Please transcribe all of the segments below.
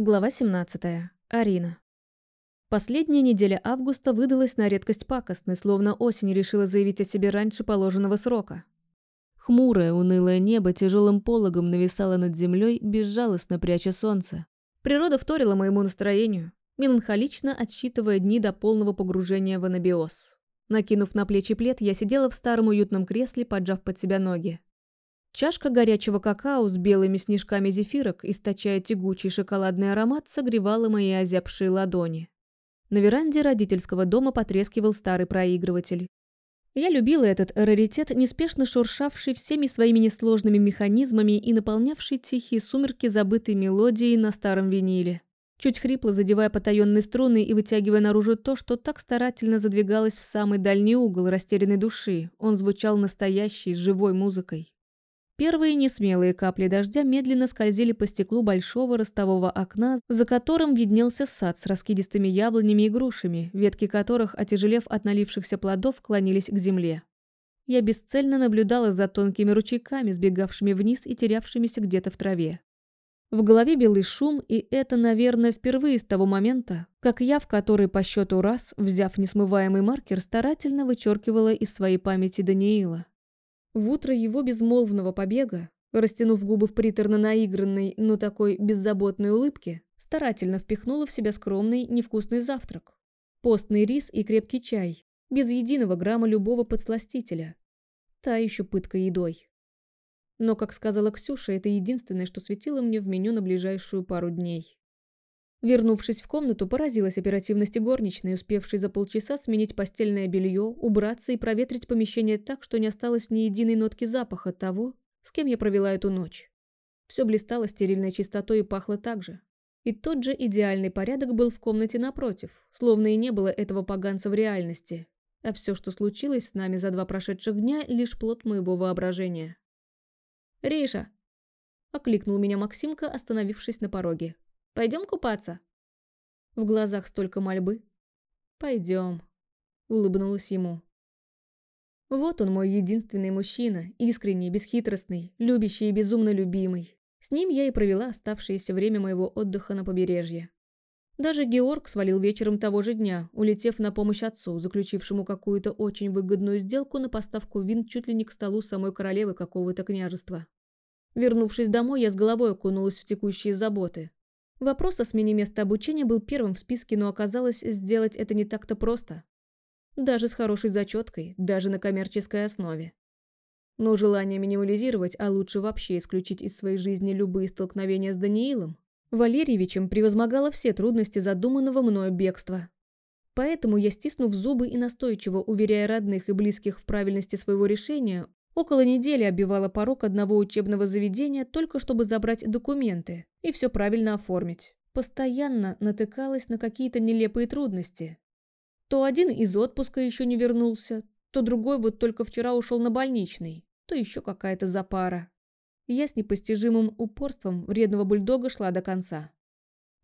Глава 17. Арина. Последняя неделя августа выдалась на редкость пакостной, словно осень решила заявить о себе раньше положенного срока. Хмурое, унылое небо тяжелым пологом нависало над землей, безжалостно пряча солнце. Природа вторила моему настроению, меланхолично отсчитывая дни до полного погружения в анабиоз. Накинув на плечи плед, я сидела в старом уютном кресле, поджав под себя ноги. Чашка горячего какао с белыми снежками зефирок, источая тягучий шоколадный аромат, согревала мои озябшие ладони. На веранде родительского дома потрескивал старый проигрыватель. Я любила этот раритет, неспешно шуршавший всеми своими несложными механизмами и наполнявший тихие сумерки забытой мелодией на старом виниле. Чуть хрипло задевая потаенные струны и вытягивая наружу то, что так старательно задвигалось в самый дальний угол растерянной души, он звучал настоящей, живой музыкой. Первые несмелые капли дождя медленно скользили по стеклу большого ростового окна, за которым виднелся сад с раскидистыми яблонями и грушами, ветки которых, отяжелев от налившихся плодов, клонились к земле. Я бесцельно наблюдала за тонкими ручейками, сбегавшими вниз и терявшимися где-то в траве. В голове белый шум, и это, наверное, впервые с того момента, как я в который по счету раз, взяв несмываемый маркер, старательно вычеркивала из своей памяти Даниила. В утро его безмолвного побега, растянув губы в приторно наигранной, но такой беззаботной улыбке, старательно впихнула в себя скромный, невкусный завтрак. Постный рис и крепкий чай, без единого грамма любого подсластителя. Та еще пытка едой. Но, как сказала Ксюша, это единственное, что светило мне в меню на ближайшую пару дней. Вернувшись в комнату, поразилась оперативности горничной, успевшей за полчаса сменить постельное белье, убраться и проветрить помещение так, что не осталось ни единой нотки запаха того, с кем я провела эту ночь. Все блистало стерильной чистотой и пахло так же. И тот же идеальный порядок был в комнате напротив, словно и не было этого поганца в реальности. А все, что случилось с нами за два прошедших дня, лишь плод моего воображения. «Риша!» – окликнул меня Максимка, остановившись на пороге. Пойдем купаться?» В глазах столько мольбы. «Пойдем», — улыбнулась ему. Вот он мой единственный мужчина, искренний, бесхитростный, любящий и безумно любимый. С ним я и провела оставшееся время моего отдыха на побережье. Даже Георг свалил вечером того же дня, улетев на помощь отцу, заключившему какую-то очень выгодную сделку на поставку вин чуть ли не к столу самой королевы какого-то княжества. Вернувшись домой, я с головой окунулась в текущие заботы. Вопрос о смене места обучения был первым в списке, но оказалось, сделать это не так-то просто. Даже с хорошей зачеткой, даже на коммерческой основе. Но желание минимализировать, а лучше вообще исключить из своей жизни любые столкновения с Даниилом, Валерьевичем превозмогало все трудности задуманного мною бегства. Поэтому я, стиснув зубы и настойчиво уверяя родных и близких в правильности своего решения, Около недели обивала порог одного учебного заведения только чтобы забрать документы и все правильно оформить. Постоянно натыкалась на какие-то нелепые трудности. То один из отпуска еще не вернулся, то другой вот только вчера ушел на больничный, то еще какая-то запара. Я с непостижимым упорством вредного бульдога шла до конца.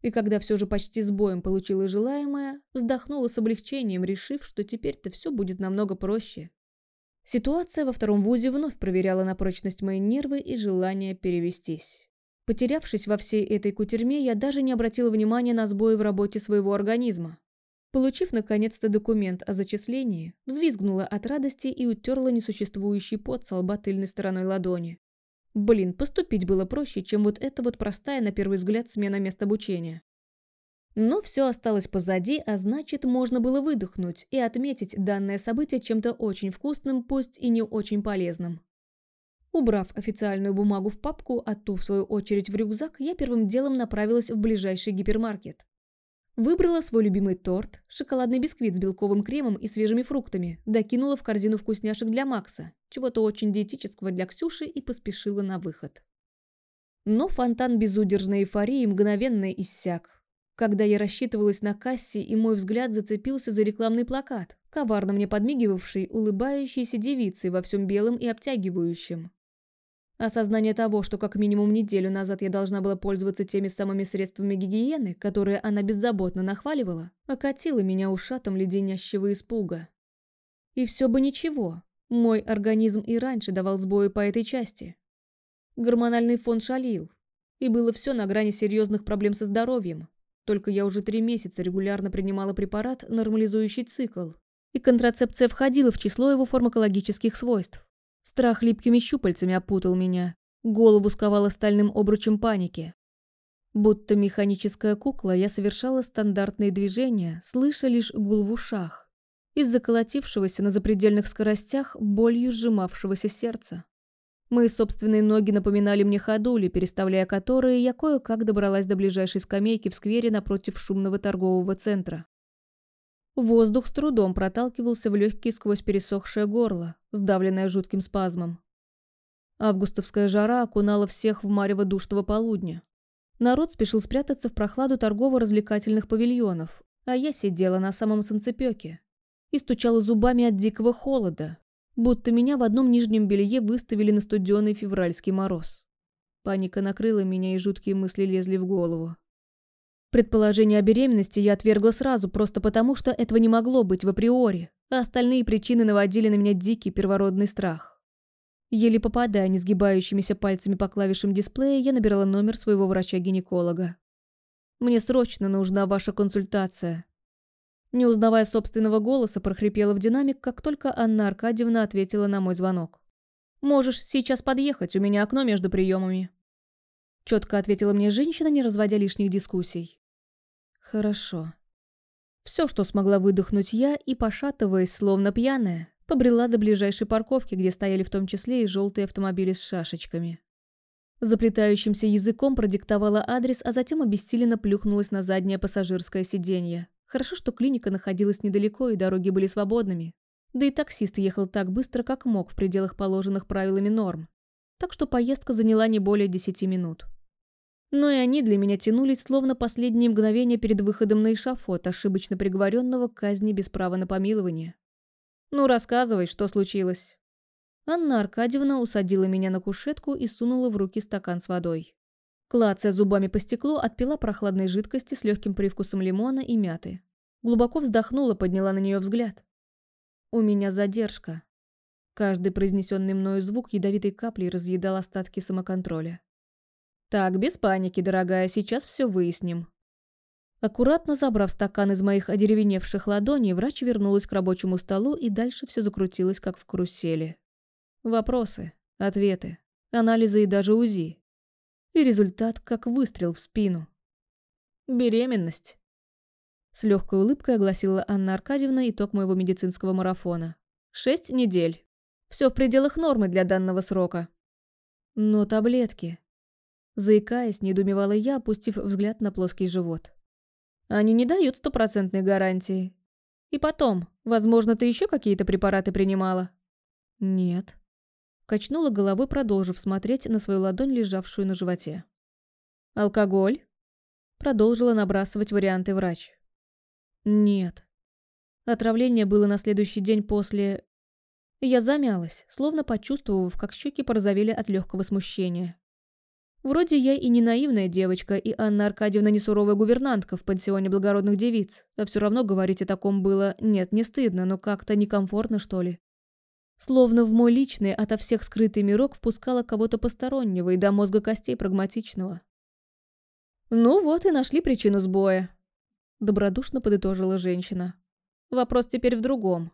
И когда все же почти с боем получила желаемое, вздохнула с облегчением, решив, что теперь-то все будет намного проще. Ситуация во втором вузе вновь проверяла на прочность мои нервы и желание перевестись. Потерявшись во всей этой кутерьме, я даже не обратила внимания на сбои в работе своего организма. Получив наконец-то документ о зачислении, взвизгнула от радости и утерла несуществующий пот с лба тыльной стороной ладони. Блин, поступить было проще, чем вот эта вот простая на первый взгляд смена места обучения. Но все осталось позади, а значит, можно было выдохнуть и отметить данное событие чем-то очень вкусным, пусть и не очень полезным. Убрав официальную бумагу в папку, а ту, в свою очередь, в рюкзак, я первым делом направилась в ближайший гипермаркет. Выбрала свой любимый торт, шоколадный бисквит с белковым кремом и свежими фруктами, докинула в корзину вкусняшек для Макса, чего-то очень диетического для Ксюши и поспешила на выход. Но фонтан безудержной эйфории мгновенно иссяк, когда я рассчитывалась на кассе, и мой взгляд зацепился за рекламный плакат, коварно мне подмигивавший улыбающейся девицей во всем белом и обтягивающем. Осознание того, что как минимум неделю назад я должна была пользоваться теми самыми средствами гигиены, которые она беззаботно нахваливала, окатило меня ушатом леденящего испуга. И все бы ничего, мой организм и раньше давал сбои по этой части. Гормональный фон шалил, И было все на грани серьезных проблем со здоровьем. Только я уже три месяца регулярно принимала препарат, нормализующий цикл. И контрацепция входила в число его фармакологических свойств. Страх липкими щупальцами опутал меня. Голову сковало стальным обручем паники. Будто механическая кукла, я совершала стандартные движения, слыша лишь гул в ушах. Из заколотившегося на запредельных скоростях болью сжимавшегося сердца. Мои собственные ноги напоминали мне ходули, переставляя которые, я кое-как добралась до ближайшей скамейки в сквере напротив шумного торгового центра. Воздух с трудом проталкивался в легкие сквозь пересохшее горло, сдавленное жутким спазмом. Августовская жара окунала всех в марево душного полудня. Народ спешил спрятаться в прохладу торгово-развлекательных павильонов, а я сидела на самом санцепёке и стучала зубами от дикого холода, будто меня в одном нижнем белье выставили на студеный февральский мороз. Паника накрыла меня, и жуткие мысли лезли в голову. Предположение о беременности я отвергла сразу, просто потому, что этого не могло быть в априори, а остальные причины наводили на меня дикий первородный страх. Еле попадая несгибающимися пальцами по клавишам дисплея, я набирала номер своего врача-гинеколога. «Мне срочно нужна ваша консультация». Не узнавая собственного голоса, прохрипела в динамик, как только Анна Аркадьевна ответила на мой звонок. «Можешь сейчас подъехать, у меня окно между приемами». Четко ответила мне женщина, не разводя лишних дискуссий. Хорошо. Все, что смогла выдохнуть я, и, пошатываясь, словно пьяная, побрела до ближайшей парковки, где стояли в том числе и желтые автомобили с шашечками. Заплетающимся языком продиктовала адрес, а затем обессиленно плюхнулась на заднее пассажирское сиденье. Хорошо, что клиника находилась недалеко и дороги были свободными. Да и таксист ехал так быстро, как мог в пределах положенных правилами норм. Так что поездка заняла не более десяти минут. Но и они для меня тянулись, словно последние мгновения перед выходом на эшафот, ошибочно приговоренного к казни без права на помилование. «Ну, рассказывай, что случилось?» Анна Аркадьевна усадила меня на кушетку и сунула в руки стакан с водой. Клацая зубами по стеклу, отпила прохладной жидкости с легким привкусом лимона и мяты. Глубоко вздохнула, подняла на нее взгляд. «У меня задержка». Каждый произнесенный мною звук ядовитой каплей разъедал остатки самоконтроля. «Так, без паники, дорогая, сейчас все выясним». Аккуратно забрав стакан из моих одеревеневших ладоней, врач вернулась к рабочему столу, и дальше все закрутилось, как в карусели. Вопросы, ответы, анализы и даже УЗИ. И результат, как выстрел в спину. «Беременность», — с легкой улыбкой огласила Анна Аркадьевна итог моего медицинского марафона. «Шесть недель. Все в пределах нормы для данного срока». «Но таблетки», Заикаясь, недоумевала я, опустив взгляд на плоский живот. «Они не дают стопроцентной гарантии. И потом, возможно, ты еще какие-то препараты принимала?» «Нет». Качнула головой, продолжив смотреть на свою ладонь, лежавшую на животе. «Алкоголь?» Продолжила набрасывать варианты врач. «Нет». Отравление было на следующий день после... Я замялась, словно почувствовав, как щеки порозовели от легкого смущения. Вроде я и не наивная девочка, и Анна Аркадьевна не суровая гувернантка в пансионе благородных девиц, а все равно говорить о таком было, нет, не стыдно, но как-то некомфортно, что ли. Словно в мой личный, ото всех скрытый мирок впускала кого-то постороннего и до мозга костей прагматичного. «Ну вот и нашли причину сбоя», – добродушно подытожила женщина. «Вопрос теперь в другом.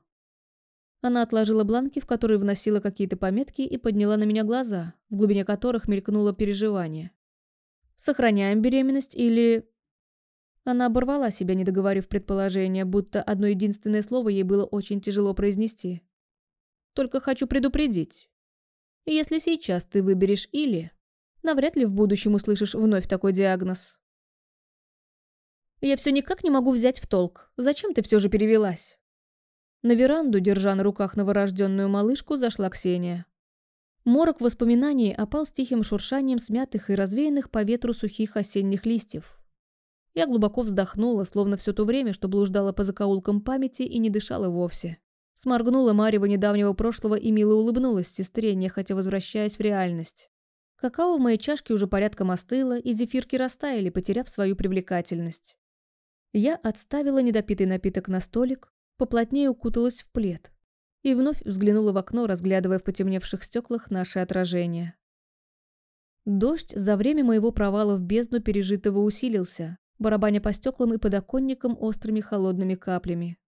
Она отложила бланки, в которые вносила какие-то пометки, и подняла на меня глаза, в глубине которых мелькнуло переживание. «Сохраняем беременность или...» Она оборвала себя, не договорив предположение, будто одно единственное слово ей было очень тяжело произнести. «Только хочу предупредить. Если сейчас ты выберешь «или», навряд ли в будущем услышишь вновь такой диагноз. Я все никак не могу взять в толк. Зачем ты все же перевелась? На веранду, держа на руках новорожденную малышку, зашла Ксения. Морок воспоминаний опал с тихим шуршанием смятых и развеянных по ветру сухих осенних листьев. Я глубоко вздохнула, словно все то время, что блуждала по закоулкам памяти и не дышала вовсе. Сморгнула Марева недавнего прошлого и мило улыбнулась сестре, нехотя возвращаясь в реальность. Какао в моей чашке уже порядком остыло, и зефирки растаяли, потеряв свою привлекательность. Я отставила недопитый напиток на столик, поплотнее укуталась в плед и вновь взглянула в окно, разглядывая в потемневших стеклах наше отражение. Дождь за время моего провала в бездну пережитого усилился, барабаня по стеклам и подоконникам острыми холодными каплями.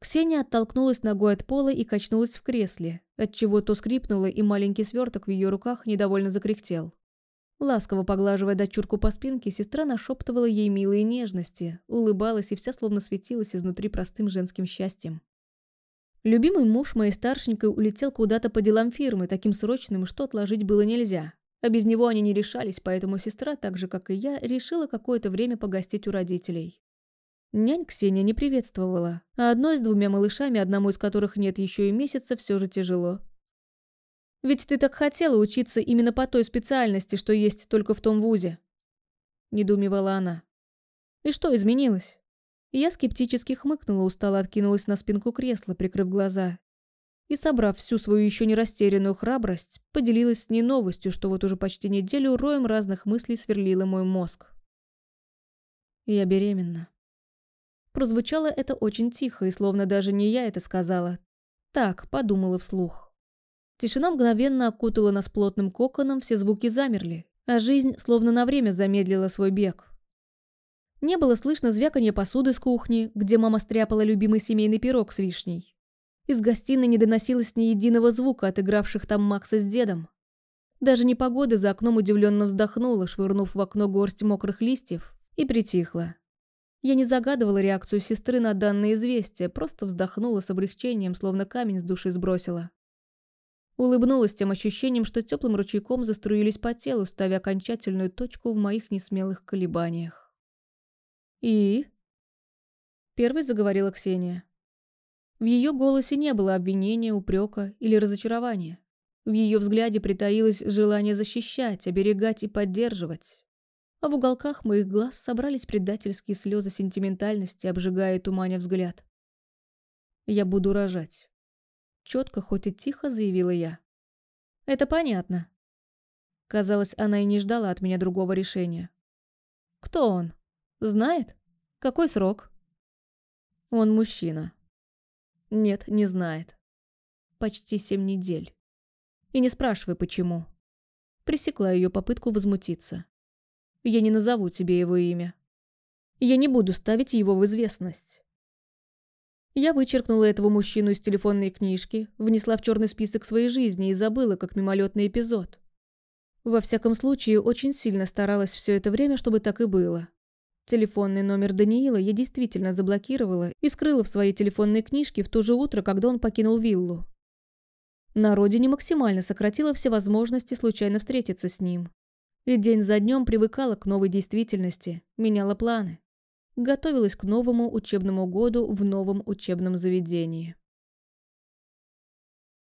Ксения оттолкнулась ногой от пола и качнулась в кресле, отчего то скрипнуло, и маленький сверток в ее руках недовольно закряхтел. Ласково поглаживая дочурку по спинке, сестра нашептывала ей милые нежности, улыбалась и вся словно светилась изнутри простым женским счастьем. Любимый муж моей старшенькой улетел куда-то по делам фирмы, таким срочным, что отложить было нельзя. А без него они не решались, поэтому сестра, так же как и я, решила какое-то время погостить у родителей. Нянь Ксения не приветствовала, а одной с двумя малышами, одному из которых нет еще и месяца, все же тяжело. «Ведь ты так хотела учиться именно по той специальности, что есть только в том вузе», – недоумевала она. «И что изменилось?» Я скептически хмыкнула, устало откинулась на спинку кресла, прикрыв глаза. И, собрав всю свою еще не растерянную храбрость, поделилась с ней новостью, что вот уже почти неделю роем разных мыслей сверлила мой мозг. Я беременна. Прозвучало это очень тихо, и словно даже не я это сказала. Так, подумала вслух. Тишина мгновенно окутала нас плотным коконом, все звуки замерли, а жизнь словно на время замедлила свой бег. Не было слышно звяканья посуды с кухни, где мама стряпала любимый семейный пирог с вишней. Из гостиной не доносилось ни единого звука от игравших там Макса с дедом. Даже непогода за окном удивленно вздохнула, швырнув в окно горсть мокрых листьев, и притихла. Я не загадывала реакцию сестры на данное известие, просто вздохнула с облегчением, словно камень с души сбросила. Улыбнулась тем ощущением, что теплым ручейком заструились по телу, ставя окончательную точку в моих несмелых колебаниях. «И?» Первой заговорила Ксения. В ее голосе не было обвинения, упрека или разочарования. В ее взгляде притаилось желание защищать, оберегать и поддерживать а в уголках моих глаз собрались предательские слезы сентиментальности, обжигая туманя взгляд. «Я буду рожать», — четко, хоть и тихо заявила я. «Это понятно». Казалось, она и не ждала от меня другого решения. «Кто он? Знает? Какой срок?» «Он мужчина». «Нет, не знает. Почти семь недель. И не спрашивай, почему». Пресекла ее попытку возмутиться. Я не назову тебе его имя. Я не буду ставить его в известность. Я вычеркнула этого мужчину из телефонной книжки, внесла в черный список своей жизни и забыла, как мимолетный эпизод. Во всяком случае, очень сильно старалась все это время, чтобы так и было. Телефонный номер Даниила я действительно заблокировала и скрыла в своей телефонной книжке в то же утро, когда он покинул виллу. На родине максимально сократила все возможности случайно встретиться с ним. И день за днем привыкала к новой действительности, меняла планы. Готовилась к новому учебному году в новом учебном заведении.